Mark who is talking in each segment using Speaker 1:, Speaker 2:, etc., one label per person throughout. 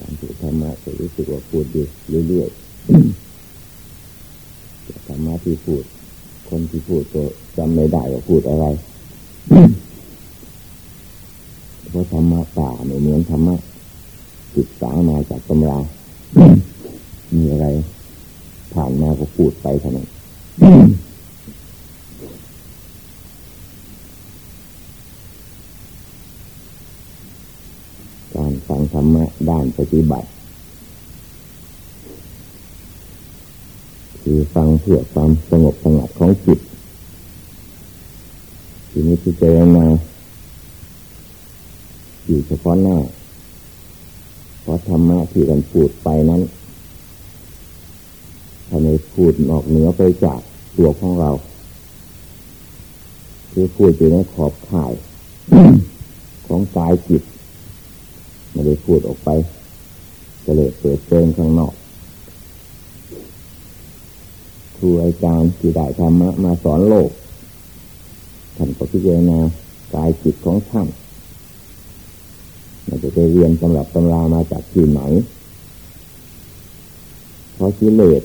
Speaker 1: การพูดธรรมะก็รู้สึกว่าพูดดีเรื่อยๆธรรมะที่พูด คนที่พูดก็จำไม่ได้ว่าพูดอะไรเพราะธรรมะป่าไม่เหมือนธรรมะศึกษามาจากตำรามีอะไร ผ่านมาก็พูดไปเท่านั้นการฟังธ รรมะด้านปฏิบัติ คือฟังเพื่อความสงบสงัดของจิตทีนี้ที่เจมาอยู่เฉพาะหน้าเพราะธรรมะที่กันพูดไปนั้นทำไมพูดออกเหนือไปจากตัวของเรา คือพูดอยู่ในขอบข่ายของกายจิต ไม่ได้พูดออกไปจะเลยเปิดเปิงข้างนอกครูอาจารย์ที่ได้ธรรมะมาสอนโลกท่านก็พิจารณากายจิตของท่านมันจะไปเรียนสำหรับตำรามาจากที่ไหน เพราะกิเลส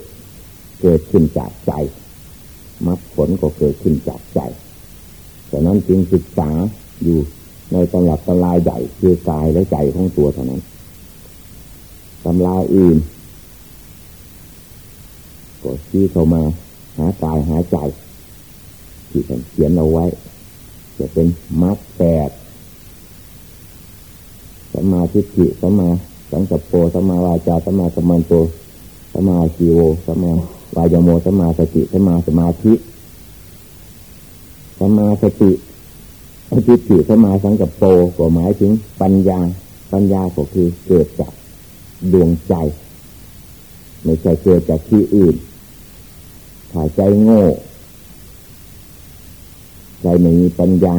Speaker 1: เกิดขึ้นจากใจมรรคผลก็เกิดขึ้นจากใจแต่นั้นจึงศึกษาอยู่ ในตำรับตำราใหญ่คือกายและใจของตัวเท่านั้นตำราอื่นก็ชี้เข้ามา หากายหาใจที่ท่านเขียนเอาไว้ จะเป็นมรรคแปดสมาธิิสมาสังกัปโปสมาวาจาสมาสมันโตสมาชีโวสมาวายโมสมาสติสมาสมาธิสมาสติ ทิฏฐิสมาสังกับโปก็หมายถึงปัญญา ปัญญาก็คือเกิดจากดวงใจ ไม่ใช่เกิดจากที่อื่นถ้าใจโง่ใจไม่มีปัญญา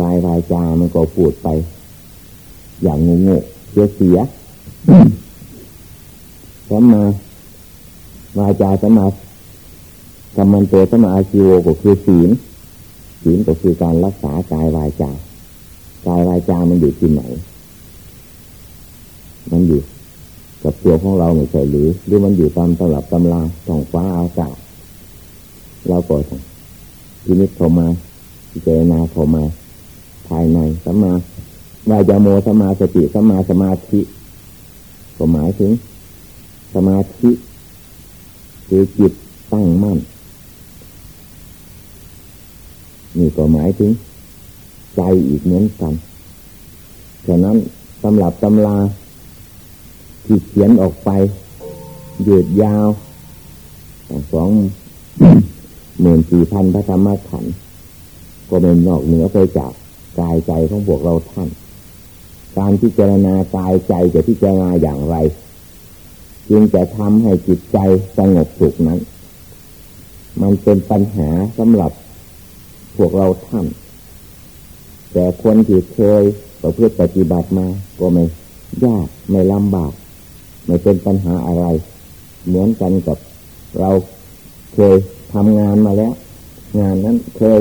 Speaker 1: กายวายจามันก็พูดไป อย่างงงเสียเสียสมาวาจาสมากรรมันโตสมาอาชีโวก็คือศีล ศีลก็คือการรักษากายวายจา กายวายจา มันอยู่ที่ไหน มันอยู่กับตัวของเราไม่ใช่หรือ หรือมันอยู่ตามตลับตำราท้องฟ้าอากาศเราก็ต้องพินิจเข้ามาพิจารณาเข้ามา ภายในสัมมาวายโมสัมมาสติสัมมาสมาธิก็หมายถึง สมาธิคือจิตตั้งมั่น นี่ก็หมายถึง ใจอีกเหมือนกัน ฉะนั้นตำรับตำลาที่เขียนออกไปยืดยาวสองหมื่นสี่พันพระธรรมขันธ์ก็เป็นนอกเหนือไปจากกายใจของพวกเราท่าน การพิจารณากายใจจะพิจารณาอย่างไร จึงจะทำให้จิตใจสงบสุขนั้น มันเป็นปัญหาสำหรับ พวกเราท่าน แต่คนที่เคยประพฤติปฏิบัติมา ก็ไม่ยากไม่ลำบาก ไม่เป็นปัญหาอะไร เหมือนกันกับเราเคยทำงานมาแล้ว งานนั้นเคย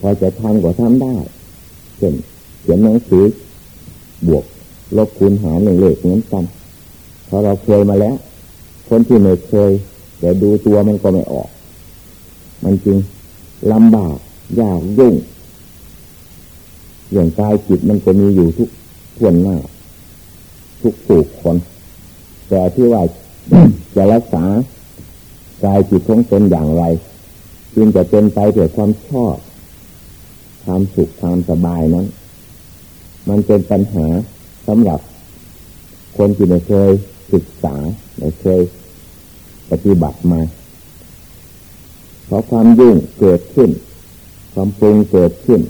Speaker 1: พอจะทำก็ทำได้เช่นเขียนหนังสือบวกลบคูณหารหนึ่งเลขเหมือนกันพอเราเคยมาแล้ว คนที่ไม่เคยแต่ดูตัวมันก็ไม่ออก มันจริง ลำบากยากยุ่งอย่างกายจิตมันก็มีอยู่ทุกทวนหน้า ทุกสุขคน แต่ที่ว่าจะรักษากายจิตของตนอย่างไรจึงจะเป็นไปเพื่อความชอบ ความสุขความสบายนั้น มันเป็นปัญหาสำหรับ คนที่ไม่เคยศึกษาไม่เคยปฏิบัติมา เพราะความยุ่งเกิดขึ้น ความปรุงเกิดขึ้น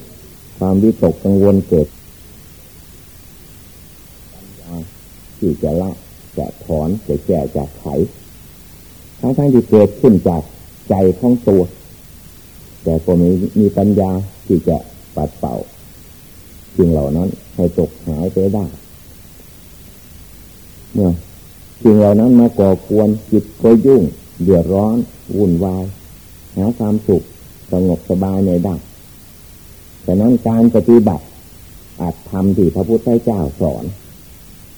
Speaker 1: ความวิตกกังวลเกิดที่จะละจะถอนจะแก้จากไขทั้งทั้งที่เกิดขึ้นจากใจของตัว แต่ก็มีมีปัญญาที่จะปัดเป่าสิ่งเหล่านั้นให้ตกหายไปได้ เมื่อสิ่งเหล่านั้นมาก่อกวนจิตก็ยุ่ง เดือดร้อนวุ่นวาย หาความสุขสงบสบายในได้แต่นั้นการปฏิบัติอาจทำที่พระพุทธเจ้าสอน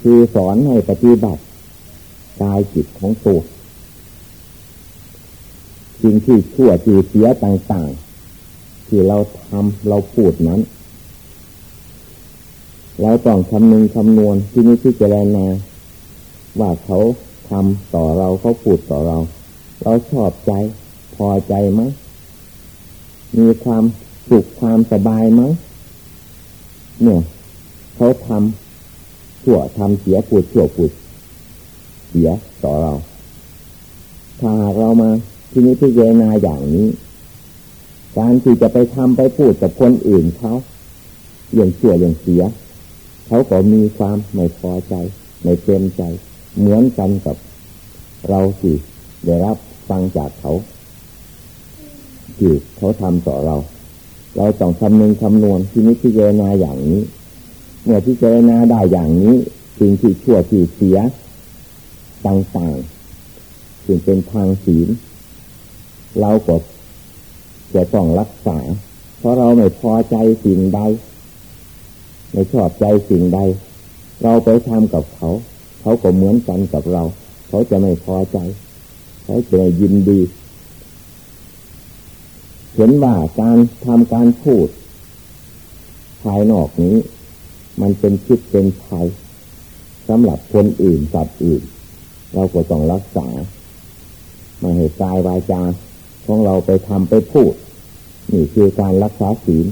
Speaker 1: คือสอนให้ปฏิบัติกายจิตของตัวสิ่งที่ชั่วที่เสียต่างๆ ที่เราทำเราพูดนั้น เราต้องคำนึงคำนวณที่นี้ที่เจรนาว่าเขาทำต่อเราเขาพูดต่อเรา เราชอบใจ อใจไหมมีความสุขความสบายไหมเนี่ยเขาทำชั่วทำเสียพูดชั่วพูดเสียต่อเรา ถ้าหากเรามาที่นี้ที่เจนาอย่างนี้ การที่จะไปทำไปพูดกับคนอื่นเขาอย่างเชื่ออย่างเสีย เขาก็มีความไม่พอใจไม่เต็มใจ เหมือนกันกับเราสิได้รับฟังจากเขา ที่เขาทำต่อเรา เราต้องคำนึงคำนวณที่นี้ที่เจนาอย่างนี้ เมื่อที่เจนาได้อย่างนี้สิ่งที่ชั่วที่เสียต่างๆจึงเป็นทางศีลเราก็จะต้องรักษา เพราะเราไม่พอใจสิ่งใดไม่ชอบใจสิ่งใด เราไปทำกับเขา เขาก็เหมือนกันกับเรา เขาจะไม่พอใจ เขาจะยินดี เห็นว่าการทำการพูด ภายนอกนี้ มันเป็นคิดเป็นภัยสำหรับคนอื่นสัตว์อื่น เราก็ต้องรักษาไม่ให้กายวาจาของเราไปทำไปพูด นี่คือการรักษาศีล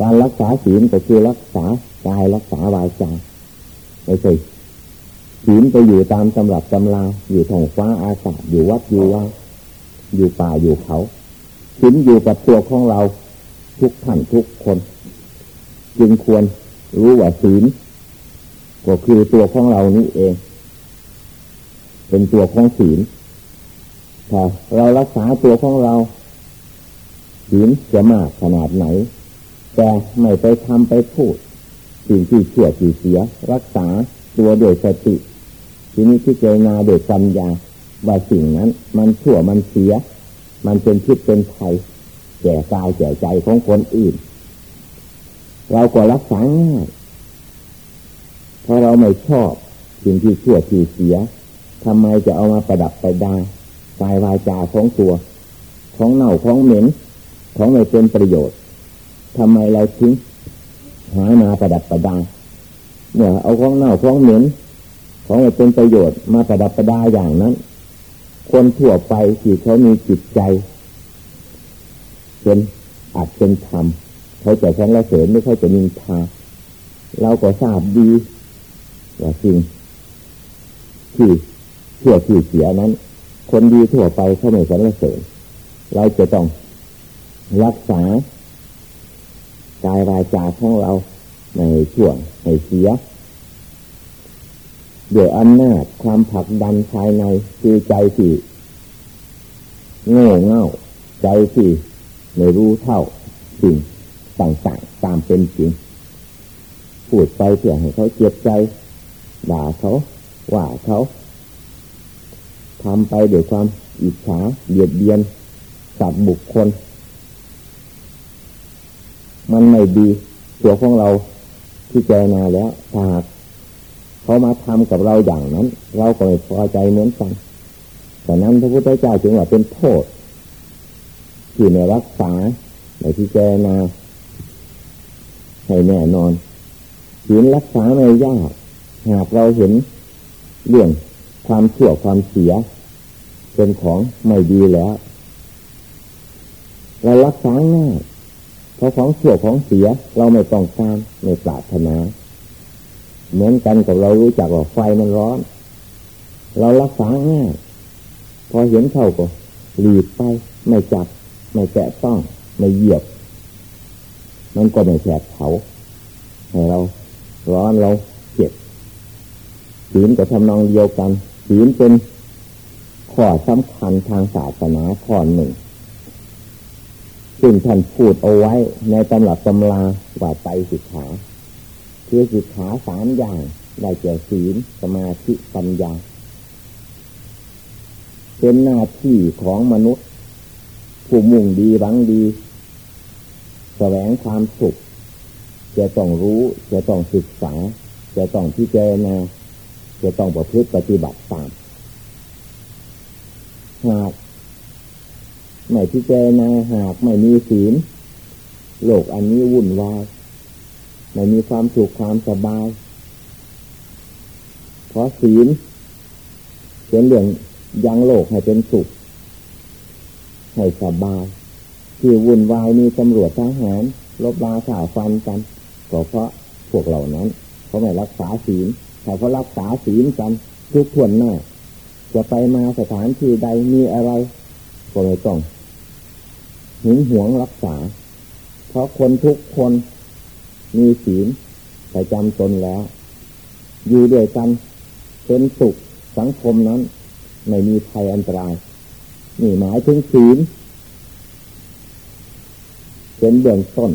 Speaker 1: การรักษาศีลก็คือรักษากายรักษาวาจาไม่ใช่ศีลไปอยู่ตามตำรับตำราอยู่ท้องฟ้าอากาศอยู่วัดอยู่ว่า อยู่ป่าอยู่เขา ศีลอยู่กับตัวของเราทุกท่านทุกคน จึงควรรู้ว่าศีลก็คือตัวของเรานี้เอง เป็นตัวของศีลถ้าเรารักษาตัวของเราศีลจะมากขนาดไหน แต่ไม่ไปทำไปพูดสิ่งที่เชื่อที่เสีย รักษาตัวโดยสติทีนี้ที่เจนาโดยปัญญาว่าสิ่งนั้น มันชั่วมันเสีย มันเป็นพิษเป็นภัยแก่กายแก่ใจของคนอื่น เราก็รักษาง่ายเพราะเราไม่ชอบสิ่งที่ชั่วที่เสียทำไมจะเอามาประดับประดากายวาจาของตัว ของเน่าของเหม็นของไม่เป็นประโยชน์ทำไมเราทิ้งหามาประดับประดาเนี่ยเอาของเน่าของเหม็นของไม่เป็นประโยชน์มาประดับประดาอย่างนั้น คนทั่วไปที่เขามีจิตใจเป็นอาจเป็นธรรมเขาจะแสงละเสริญไม่เขาจะนินทาเราก็ทราบดีว่าสิ่งที่เชื่อที่เสียนั้น คนดีทั่วไปเขาไม่สรรเสริญเราจะต้องรักษากายวาจาของเราในช่วงในเสีย เดี๋ยวอำนาจความผลักดันภายในคือใจที่โง่เง่าใจที่ไม่รู้เท่าสิ่งต่างๆตามเป็นจริงพูดไปเพื่อให้เขาเจ็บใจด่าเขาว่าเขาทำไปด้วยความอิจฉาเบียดเบียนสัตว์บุคคล มันไม่ดีตัวของเราที่เจนาแล้วถ้า เขามาทำกับเราอย่างนั้น เราก็ไม่พอใจเหมือนกันแต่นั้นพระพุทธเจ้าจึงว่าเป็นโทษ ที่ในรักษาในที่เจนาให้แน่นอนศีลรักษาไม่ยากหากเราเห็นเรื่องความเชื่อความเสีย เป็นของไม่ดีแล้วเรารักษาง่ายเพราะของเชื่อของเสียเราไม่ต้องการไม่ปรารถนา เหมือนกันกับเรารู้จักว่าไฟมันร้อน เรารักษาง่ายพอเห็นเข้าก็หลีดไป ไม่จับ ไม่แตะต้อง ไม่เหยียบ มันก็ไม่แฉบเผาให้เราร้อนเราเจ็บศีลกับทำนองเดียวกันศีลเป็นข้อสำคัญทางศาสนาข้อหนึ่งซึ่งท่านพูดเอาไว้ในตำรับตำราว่าใจสิกขา คือสิกขาสามอย่าง ได้แก่ศีลสมาธิปัญญา เป็นหน้าที่ของมนุษย์ ผู้มุ่งดีบังดี แสวงความสุข จะต้องรู้จะต้องศึกษา จะต้องพิจารณาจะต้องประพฤติปฏิบัติตามหากไม่พิจารณาหากไม่มีศีลโลกอันนี้วุ่นวาย ไม่มีความสุขความสบาย เพราะศีลเป็นเรื่องยังโลกให้เป็นสุข ให้สบาย ที่วุ่นวายมีตำรวจทหารลบลาข่าวฟันกันก็เพราะพวกเหล่านั้นเขาไม่รักษาศีลแต่เขารักษาศีลกันทุกทวนหน้าจะไปมาสถานที่ใดมีอะไรก็ไม่ต้องหึงหวงรักษา เพราะคนทุกคน มีศีลประจำตนแล้ว อยู่ด้วยกันเป็นสุขสังคมนั้น ไม่มีภัยอันตราย นี่หมายถึงศีลเป็นเบื้องต้น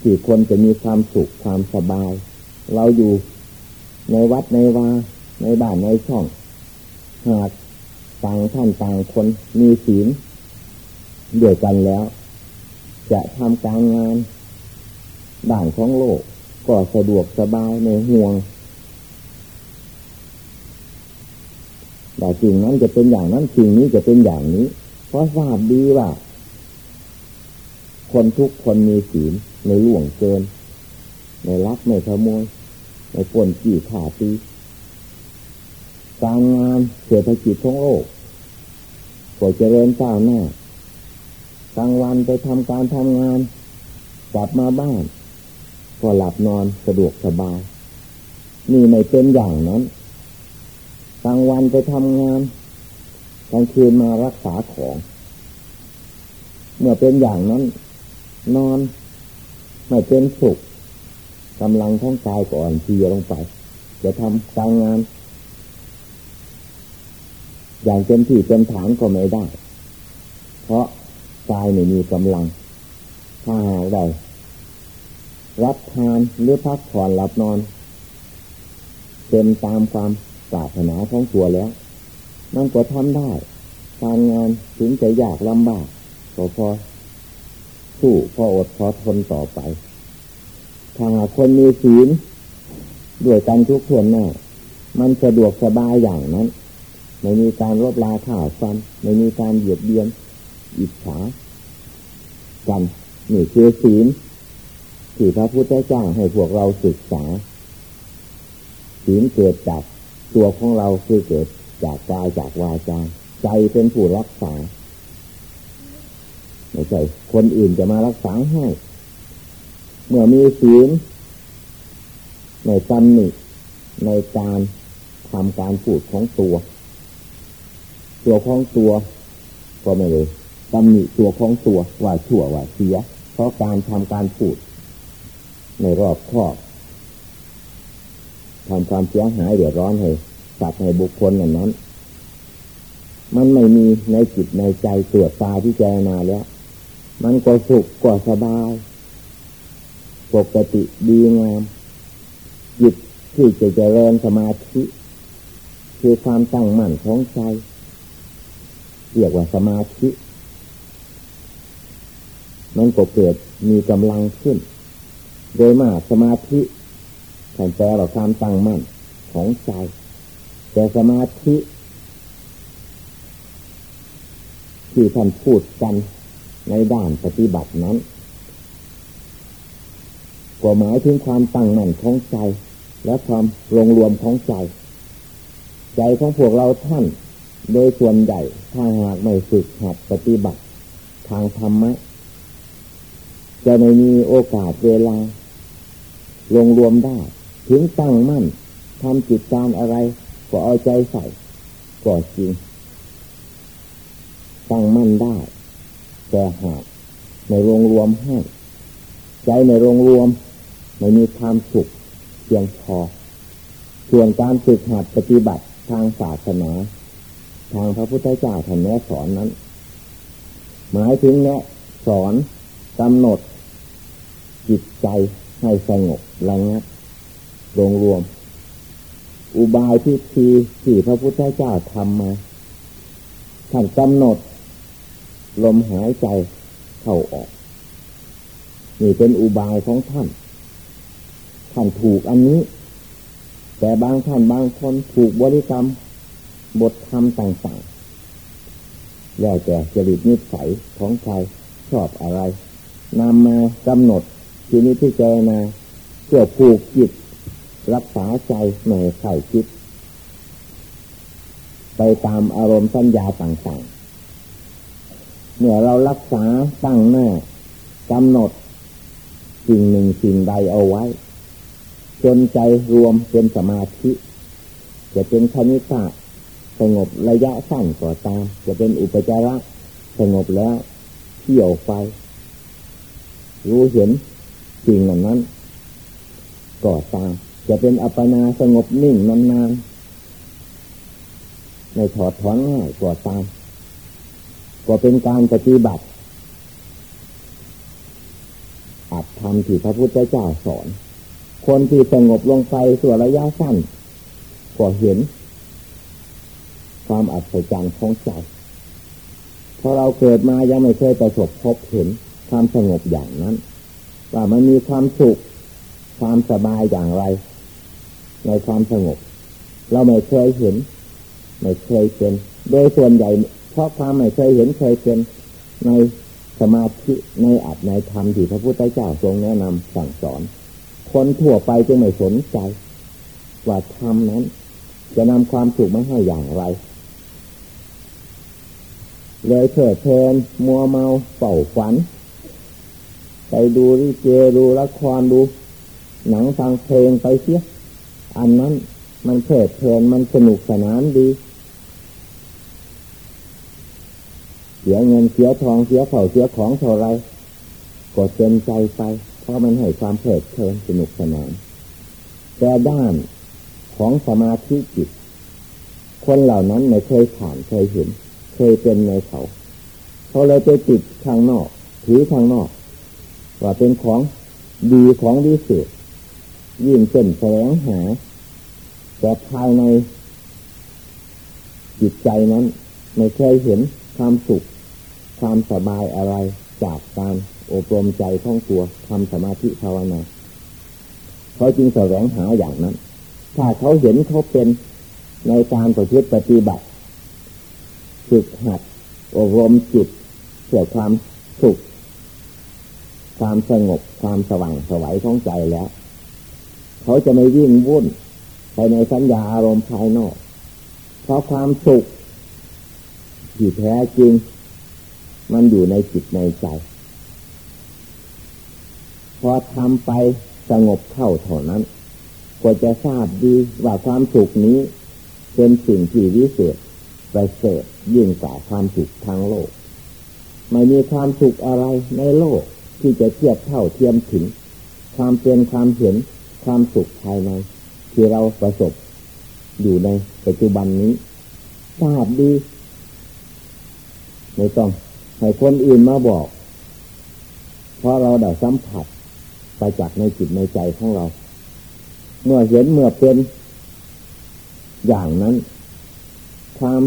Speaker 1: ที่คนจะมีความสุขความสบาย เราอยู่ในวัดในวาในบ้านในช่อง หากต่างท่านต่างคนมีศีลเดียวกันแล้ว จะทำการงาน ด่านของโลก ก็สะดวกสบายในห่วงแต่สิ่งนั้นจะเป็นอย่างนั้นสิ่งนี้จะเป็นอย่างนี้ เพราะทราบดีว่า คนทุกคนมีศีลในล่วงเกิน ในรักไม่ขโมย ในปนจีขาตีการงานเศรษฐกิจของโลกก็เจริญก้าวหน้ากลางวันไปทำการทำงาน กลับมาบ้าน ก็หลับนอนสะดวกสบาย นี่ไม่เป็นอย่างนั้นกลางวันไปทำงานกลางคืนมารักษาของ เมื่อเป็นอย่างนั้น นอน ไม่เป็นสุขกำลังทั้งกายก่อนทีลงไป จะทำการงาน อย่างเต็มที่เต็มฐานก็ไม่ได้ เพราะกายไม่มีกำลัง ถ้าหากได้ รับทานหรือพักผ่อนหลับนอน เป็นตามความปรารถนาของตัวแล้ว มันก็ทำได้ การงานถึงจะยากลำบากก็พอสู้พออดพอทนต่อไป ถ้าหากคนมีศีลด้วยกันทุกคนหน้า มันสะดวกสบายอย่างนั้น ไม่มีการรบลาข่าวฟัน ไม่มีการเหยียดเบียน อิจฉากันนี่คือศีล ที่พระพุทธเจ้าให้พวกเราศึกษาศีลเกิดจากตัวของเราคือเกิดจากกายจากวาจาใจเป็นผู้รักษาไม่ใช่คนอื่นจะมารักษาให้ เมื่อมีศีลในตำหนิในการทำการพูดของตัว ตัวของตัว ก็ไม่เลยตำหนิตัวของตัวว่าชั่วว่าเสีย เพราะการทำการพูด ในรอบครอบทำความเสียหายเดือดร้อนให้สัตว์ให้บุคคลอย่างนั้น มันไม่มีในจิตในใจตรวจตาที่เจนาแล้ว มันก็สุขก็สบายปกติดีงาม จิตที่จะเจริญสมาธิ คือความตั้งมั่นของใจเรียกว่าสมาธิ มันก็เกิดมีกำลังขึ้น โดยมากสมาธิท่านแปลว่าความตั้งมั่นของใจ แต่สมาธิ ที่ท่านพูดกันในด้านปฏิบัตินั้นก็หมายถึงความตั้งมั่นของใจ และความรวมรวมของใจ ใจของพวกเราท่าน โดยส่วนใหญ่ถ้าหากไม่ฝึกหัดปฏิบัติ ทางธรรมะจะไม่มีโอกาสเวลา ลงรวมได้ ถึงตั้งมั่นทำจิตการอะไร ก็เอาใจใส่ก็จริง ตั้งมั่นได้ แต่หากในโรงรวมให้ ใจในโรงรวมไม่มีความสุขเพียงพอ ส่วนการฝึกหัดปฏิบัติทางศาสนา ทางพระพุทธเจ้าท่านแนะสอนนั้น หมายถึงแนะสอนกำหนดจิตใจ ให้สงบระงับรวมรวม อุบายที่ทีที่พระพุทธเจ้าทำมาท่านกำหนด ลมหายใจเข้าออก นี่เป็นอุบายของท่าน ท่านถูกอันนี้ แต่บางท่านบางคนถูกบริกรรม บทธรรมต่างๆแล้วแต่จริตนิสัยของใครชอบอะไรนำมากำหนด ทีนี้ที่เจนาเพื่อผูกจิต รักษาใจไม่ใส่คิด ไปตามอารมณ์สัญญาต่างๆ เมื่อเรารักษาตั้งหน้ากำหนดสิ่งหนึ่งสิ่งใดเอาไว้ จนใจรวมเป็นสมาธิ จะเป็นคณิตาสงบระยะสั้นก่อตาม จะเป็นอุปจาระสงบแล้วเที่ยวไป รู้เห็น สิ่งเหล่านั้นก่อตาม จะเป็นอัปปนาสงบนิ่งนานๆในถอดถอนง่ายก่อตามก็เป็นการปฏิบัติอัดทำที่พระพุทธเจ้าสอน คนที่สงบลงไปส่วนระยะสั้นก็เห็น ความอัศจรรย์ของใจพอเราเกิดมายังไม่เคยประสบพบเห็นความสงบอย่างนั้น ว่ามันมีความสุข ความสบายอย่างไร ในความสงบ เราไม่เคยเห็น ไม่เคยเป็น โดยส่วนใหญ่ เพราะความไม่เคยเห็นเคยเป็นในสมาธิในอัตในธรรมที่พระพุทธเจ้าทรงแนะนำสั่งสอน คนทั่วไปจึงไม่สนใจ ว่าธรรมนั้น จะนำความสุขมาให้อย่างไร เลยเถิดเพลินมัวเมาเป่าฝัน ไปดูริเกดูละครดู หนังฟังเพลงไปเสีย อันนั้นมันเถิดเพลินมันสนุกสนานดีเสียเงินเสียทองเสียเข่าเสียของเท่าไรก็เต็มใจไป เพราะมันให้ความเพลิดเพลินสนุกสนาน แต่ด้านของสมาธิจิต คนเหล่านั้นไม่เคยผ่านเคยเห็น เคยเป็นในเขาเขาเลยไปติดข้างนอก ถือข้างนอก ว่าเป็นของดีของดีสุดยิ่งเป็นแสวงหาแต่ภายในจิตใจนั้น ไม่เคยเห็นความสุข ความสบายอะไรจากการอบรมใจท่องตัวทำสมาธิภาวนาเขาจึงแสวงหาอย่างนั้น ถ้าเขาเห็นเขาเป็นในการประพฤติปฏิบัติฝึกหัดอบรมจิตเพื่อความสุข ความสงบความสว่างสวัยของใจแล้ว เขาจะไม่วิ่งวุ่นไปในสัญญาอารมณ์ภายนอก เพราะความสุขที่แท้จริง มันอยู่ในจิตในใจ พอทำไปสงบเข้าเท่านั้นก็จะทราบดีว่าความสุขนี้ เป็นสิ่งที่วิเศษประเสริฐยิ่งกว่าความสุขทางโลก ไม่มีความสุขอะไรในโลก ที่จะเทียบเท่าเทียมถึง ความเป็นความเห็นความสุขภายใน ที่เราประสบอยู่ในปัจจุบันนี้ทราบดีไม่ต้องให้คนอื่นมาบอก เพราะเราได้สัมผัสไปจากในจิตในใจของเรา เมื่อเห็นเมื่อเป็นอย่างนั้น ความ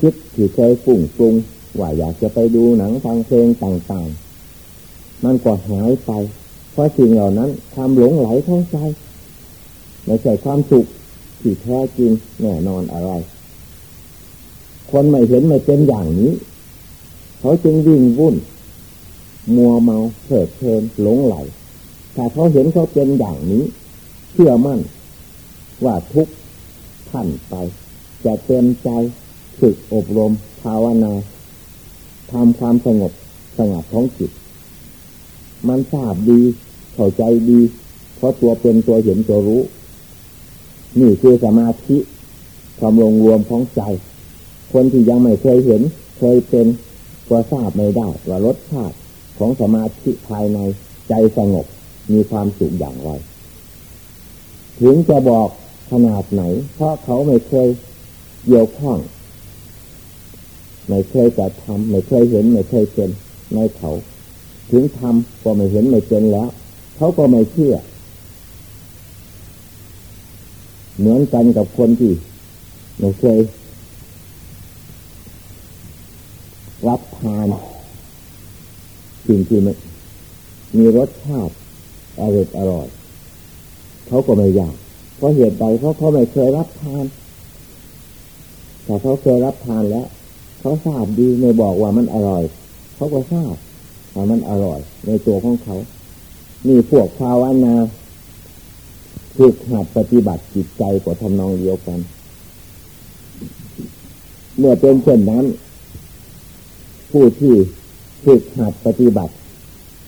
Speaker 1: คิดที่เคยฝุ่งปรุงว่าอยากจะไปดูหนังฟังเพลงต่าง ๆ มันก็หายไป เพราะสิ่งเหล่านั้นความหลงไหลท้องใจไม่ใช่ความสุขที่แท้จริงแน่นอนอะไร คนไม่เห็นไม่เป็นอย่างนี้ เขาจึงวิ่งวุ่น มัวเมาเผิดเพลินหลงไหลถ้าเขาเห็นเขาเป็นอย่างนี้ เชื่อมั่น ว่าทุกท่านไป จะเต็มใจฝึกอบรมภาวนาทำความสงบสงัดท้องจิต มันทราบดี เข้าใจดี เพราะตัวเป็นตัวเห็นตัวรู้ นี่คือสมาธิความลงรวมของใจ คนที่ยังไม่เคยเห็น เคยเป็นก็ทราบไม่ได้ ว่ารสชาติของสมาธิภายในใจสงบมีความสุขอย่างไร ถึงจะบอกขนาดไหน เพราะเขาไม่เคยเกี่ยวข้องไม่เคยจะทำไม่เคยเห็น ไม่เคยเป็นในเขา ถึงทำก็ไม่เห็นไม่เป็นแล้ว เขาก็ไม่เชื่อ เหมือนกันกับคนที่ไม่เคยรับทานสิ่งที่มันมีรสชาติอร่อยอร่อย เขาก็ไม่อยาก เพราะเหตุใดเพราะเขาไม่เคยรับทาน แต่เขาเคยรับทานแล้ว เขาทราบดีไม่บอกว่ามันอร่อย เขาก็ทราบ ว่ามันอร่อย ในตัวของเขา นี่พวกภาวนาฝึกหัดปฏิบัติจิตใจกว่าทำนองเดียวกัน เมื่อเป็นเช่นนั้น ผู้ที่ฝึกหัดปฏิบัติ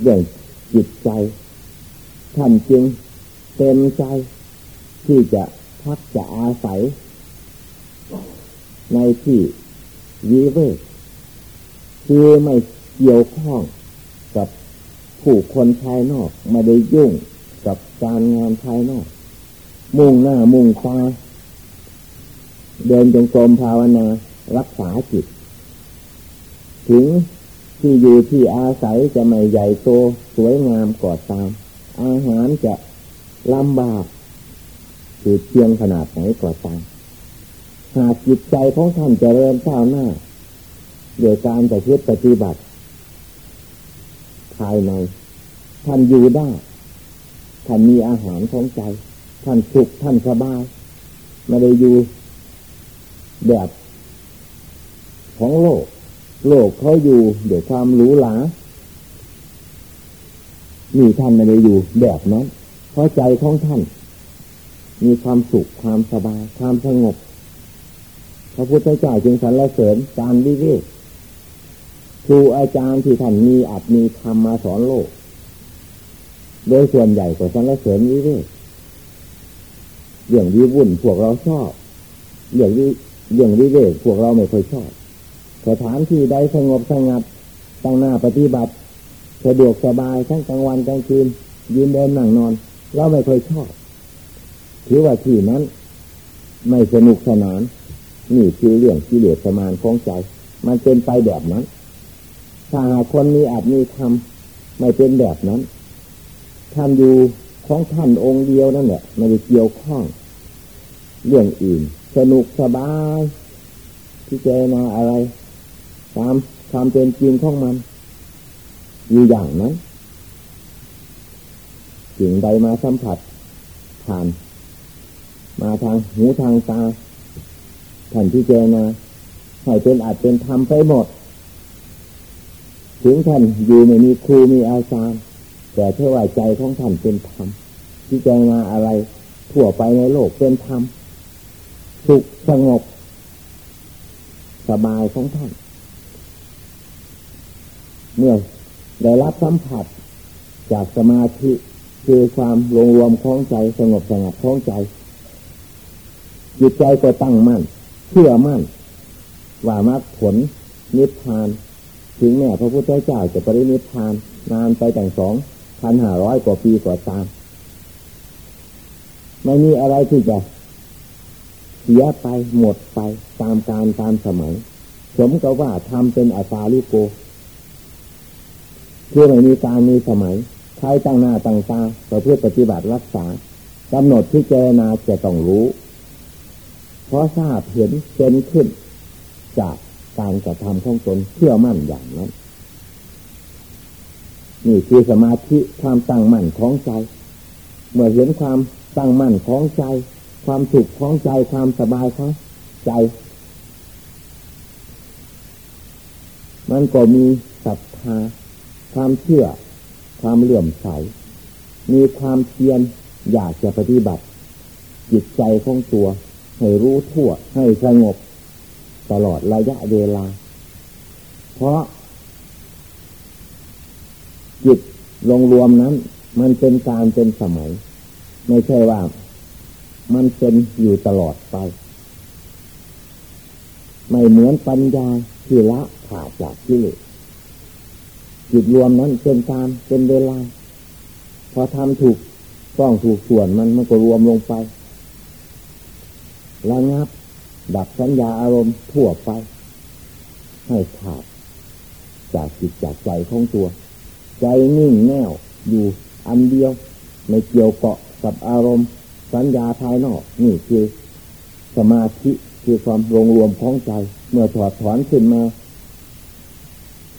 Speaker 1: เรื่องจิตใจท่านจึงเต็มใจ ที่จะพักจะอาศัย ในที่วิเวกคือไม่เกี่ยวข้อง ผู้คนภายนอกไม่ได้ยุ่งกับการงานภายนอก มุ่งหน้ามุ่งตาเดินจงกรมภาวนารักษาจิต ถึงที่อยู่ที่อาศัยจะไม่ใหญ่โตสวยงามกอดตาม อาหารจะลำบากคือเพียงขนาดไหนกอตามหากจิตใจของท่านจเจริญก้าวหน้าโดยการแต่คิดปฏิบัติ ภายใน ท่านอยู่ได้ ท่านมีอาหารของใจ ท่านสุขท่านสบาย ไม่ได้อยู่แบบของโลก โลกเขาอยู่เดี๋ยวความหรูหลานี่ท่านไม่ได้อยู่แบบนั้น เพราะใจของท่าน มีความสุขความสบาย ความสงบ พระพุทธเจ้าจึงสรรเสริญการวิเวก ครูอาจารย์ที่ท่านมีอัดมีธรรมมาสอนโลก โดยส่วนใหญ่ก็สรรเสริญวิเวกเรื่องวิวุ่นพวกเราชอบเรื่องวิเรื่องวิเวกพวกเราไม่ค่อยชอบสถานที่ใดสงบสงัดตั้งหน้าปฏิบัติสะดวกสบายทั้งกลางวันกลางคืน ยืนเดินนั่งนอน เราไม่ค่อยชอบถือว่าที่นั้น ไม่สนุกสนาน นี่คือเรื่องที่เหลือสมานของใจ มันเป็นไปแบบนั้น ถ้าหากคนมีอาจมีทำไม่เป็นแบบนั้นท่านอยู่ของท่านองค์เดียวนั่นแหละไม่ได้เกี่ยวข้อง เรื่องอื่น สนุกสบายที่เจนาอะไร ตามความเป็นจริงของมัน อยู่อย่างนั้นสิ่งใดมาสัมผัสผ่าน มาทางหูทางตาท่านที่เจนาให้เป็นอาจเป็นธรรมไปหมด ถึงท่านอยู่ไม่มีครูมีอาจารย์แต่เท่าไหร่ใจของท่านเป็นธรรมที่ใจมาอะไรทั่วไปในโลกเป็นธรรมสุขสงบ สบายของท่าน เมื่อได้รับสัมผัสจากสมาธิคือความรวมรวมคล้องใจสงบสงัดคล้องใจจิตใจก็ตั้งมั่นเชื่อมั่นว่ามรรคผลนิพพาน ถึงแม้พระพุทธเจ้าจะปรินิพพานนานไปแต่งสองพันห้าร้อยกว่าปีกว่าตามไม่มีอะไรที่จะเสียไปหมดไปตามการตามสมัย สมกับว่าทำเป็นอาตาลิโกคือไม่มีการมีสมัยใช้ตั้งหน้าตั้งตาเพื่อปฏิบัติรักษากำหนดที่เจนาจะต้องรู้ เพราะทราบเห็นเป็นขึ้นจาก การกระทำของตนเชื่อมั่นอย่างนั้นนี่คือสมาธิความตั้งมั่นของใจ เมื่อเห็นความตั้งมั่นของใจ ความสุขของใจความสบายของใจมันก็มีศรัทธา ความเชื่อ ความเลื่อมใส มีความเพียรอยากจะปฏิบัติ จิตใจของตัว ให้รู้ทั่วให้สงบ ตลอดระยะเวลา เพราะ จิตลงรวมนั้น มันเป็นการเป็นสมัย ไม่ใช่ว่า มันเป็นอยู่ตลอดไป ไม่เหมือนปัญญาที่ละขาดจากที่เลจิตรวมนั้นเป็นการเป็นเวลา พอทำถูกต้องถูกส่วนมันมันก็รวมลงไประงับ ดับสัญญาอารมณ์ทั่วไป ให้ขาด จากจิตจากใจของตัว ใจนิ่งแน่วอยู่อันเดียว ไม่เกี่ยวเกาะกับอารมณ์ สัญญาภายนอก นี่คือสมาธิคือความรวมรวมของใจ เมื่อถอดถอนขึ้นมา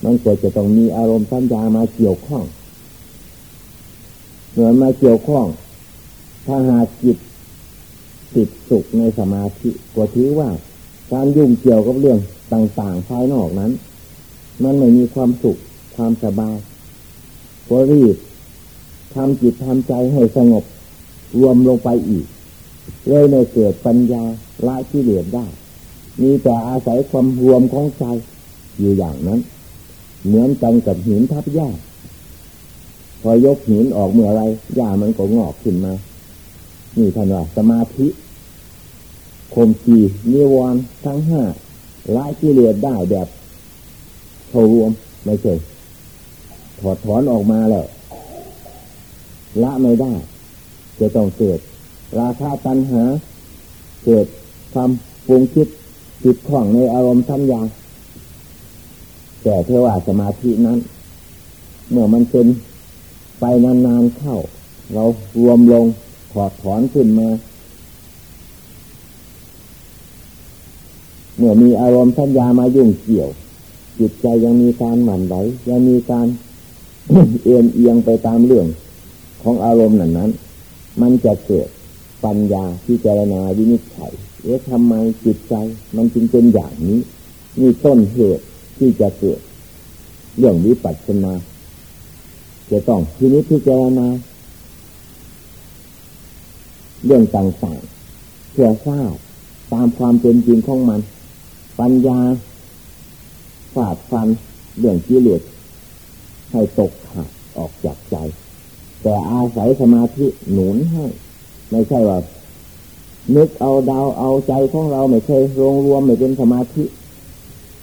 Speaker 1: มันก็จะต้องมีอารมณ์สัญญามาเกี่ยวข้อง เมื่อมาเกี่ยวข้อง ถ้าหากจิต ติดสุขในสมาธิก็ถือว่า การยุ่งเกี่ยวกับเรื่องต่างๆภายนอกนั้น มันไม่มีความสุขความสบายก็รีบทำจิตทำใจให้สงบ รวมลงไปอีก เลยในเกิดปัญญาละที่เหลือได้ มีแต่อาศัยความรวมของใจอยู่อย่างนั้น เหมือนกันกับหินทับหญ้า พอยกหินออกเมื่อไรหญ้ามันก็งอกขึ้นมา นี่ท่านว่าสมาธิคมจีนิวรณ์ทั้งห้าละที่เลือได้แบบเขารวมไม่ใช่ถอดถอนออกมาแล้วละไม่ได้ จะต้องเกิด ราคาตัณหา เกิดความปรุงคิดจิตของในอารมณ์สัญญาแต่เทว่าสมาธินั้น เมื่อมันเป็นไปนานๆเข้า เรารวมลง ถอดถอนขึ้นมา เมื่อมีอารมณ์สัญญามายุ่งเกี่ยว จิตใจยังมีการหมั่นไหวยังมีการเอียงเอียงไปตามเรื่องของอารมณ์นั้นนั้น มันจะเกิดปัญญาที่เจรณาวินิจฉัยเอ๊ะทำไมจิตใจ มันจึงเป็นอย่างนี้นี่ต้นเหตุที่จะเกิดเรื่องวิปัสสนาจะต้องทีนี้ที่เจรณา เรื่องต่างๆเพื่อทราบตามความเป็นจริงของมัน ปัญญาศาสตร์ฟันเรื่องกิเลสให้ตกขาดออกจากใจ แต่อาศัยสมาธิหนุนให้ ไม่ใช่ว่านึกเอาดาวเอาใจของเราไม่ใช่รวมรวมไม่เป็นสมาธิ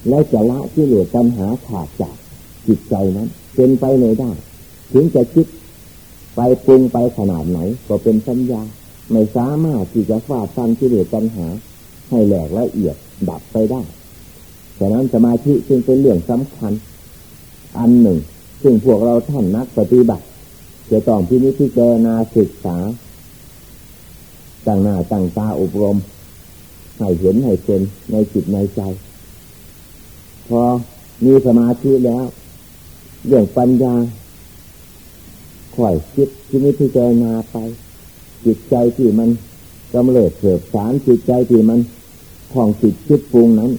Speaker 1: แล้วจะละที่เหลือปัญหาขาดจากจิตใจนั้นเป็นไปเลยได้ ถึงจะคิดไปปรุงไปขนาดไหน ก็เป็นสัญญา ไม่สามารถที่จะฟาดฟันที่เลือปัญหา ให้แหลกละเอียดดับไปได้ฉะนั้นสมาธิจึงเป็นเรื่องสำคัญ อันหนึ่ง ซึ่งพวกเราท่านนักปฏิบัติ จะต้องพินิจพิจารณาศึกษาตั้งหน้าตั้งตาอบรมให้เห็นให้เป็นในจิตในใจ พอมีสมาธิแล้ว เรื่องปัญญาค่อยคิดพินิจพิจารณาไป จิตใจที่มันกำเริบเถิบสารจิตใจที่มันของจิตคิดปรุงนั้น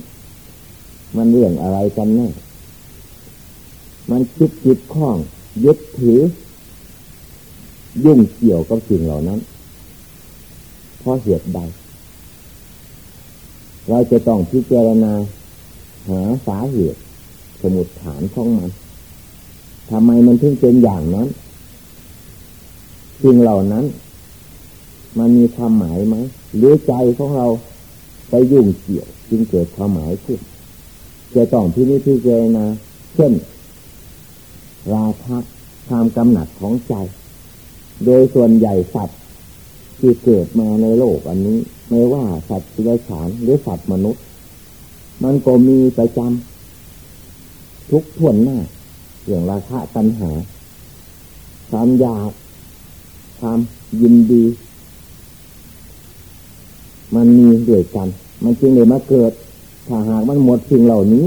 Speaker 1: มันเรื่องอะไรกันแน่มันคิดจิตข้องยึดถือ ยุ่งเกี่ยวกับสิ่งเหล่านั้นเพราะเหตุใด เราจะต้องพิจารณา หาสาเหตุสมุดฐานของมันทำไมมันถึงเป็นอย่างนั้น สิ่งเหล่านั้น มันมีความหมายไหมหรือใจของเราไปยุ่งเกี่ยวจึงเกิดความหมายขึ้นจะต้องพินิจพิจารณาเช่น ราคะความกำหนัดของใจ โดยส่วนใหญ่สัตว์ที่เกิดมาในโลกอันนี้ ไม่ว่าสัตว์ที่ไรฉานหรือสัตว์มนุษย์ มันก็มีประจำทุกทวนหน้าเรื่องราคะตัณหา ความอยากความยินดี มันมีด้วยกัน มันจึงเลยมาเกิด ถ้าหากมันหมดสิ่งเหล่านี้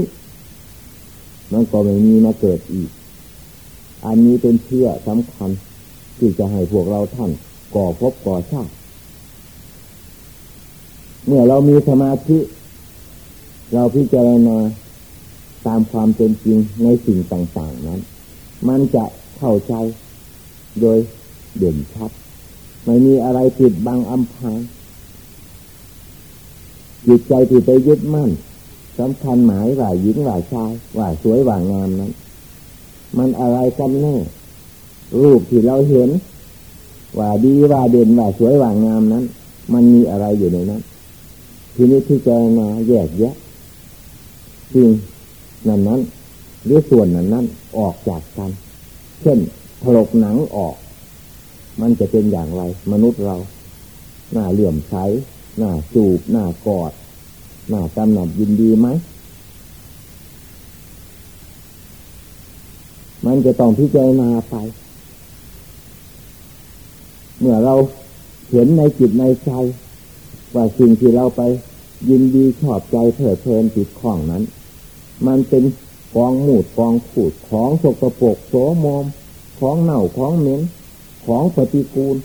Speaker 1: มันก็ไม่มีมาเกิดอีก อันนี้เป็นเชื่อสำคัญ ที่จะให้พวกเราท่าน ก่อพบก่อชาติเมื่อเรามีสมาธิ เราพิจารณาตามความเป็นจริงในสิ่งต่าง ๆ นั้น มันจะเข้าใจโดยเด่นชัด ไม่มีอะไรปิดบังอำพราง จิตใจที่ไปยึดมั่นสำคัญหมายว่าหญิงว่าชายว่าสวยว่างามนั้น มันอะไรกันแน่รูปที่เราเห็น ว่าดีว่าเด่นว่าสวยว่างามนั้น มันมีอะไรอยู่ในนั้น ทีนี้ที่เจนาแยกแยะจริงนั้นนั้นหรือส่วนนั้นนั้นออกจากกัน เช่นถลกหนังออก มันจะเป็นอย่างไร มนุษย์เราหน้าเหลื่อมใส หน้าจูบหน้ากอดหน้ากำหนัดยินดีไหมมันจะต้องพิจารณาไป เมื่อเราเห็นในจิตในใจ ว่าสิ่งที่เราไปยินดีชอบใจเถิดเพลินจิตข้องนั้น มันเป็นกองหมูดกองขูดของสกปรกโสมมของเน่าของเหม็นของปฏิกูล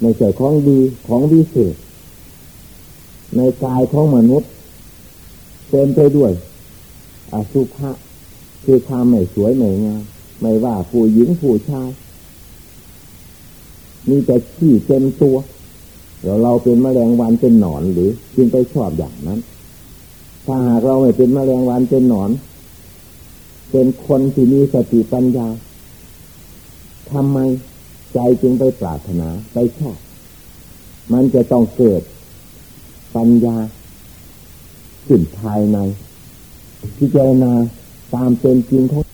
Speaker 1: ในใจของดีของวิเศษในกายของมนุษย์เต็มไปด้วยอสุภะคือความไม่สวยไม่งามไม่ว่าผู้หญิงผู้ชายมีแต่ขี้เต็มตัวเดี๋ยวเราเป็นแมลงวันเป็นหนอนหรือจึงไปชอบอย่างนั้น ถ้าหากเราไม่เป็นแมลงวันเป็นหนอน เป็นคนที่มีสติปัญญาทำไม ใจจึงไปปรารถนาไปชอบมันจะต้องเกิดปัญญาขึ้นภายในพิจารณาตามเป็นจริงของ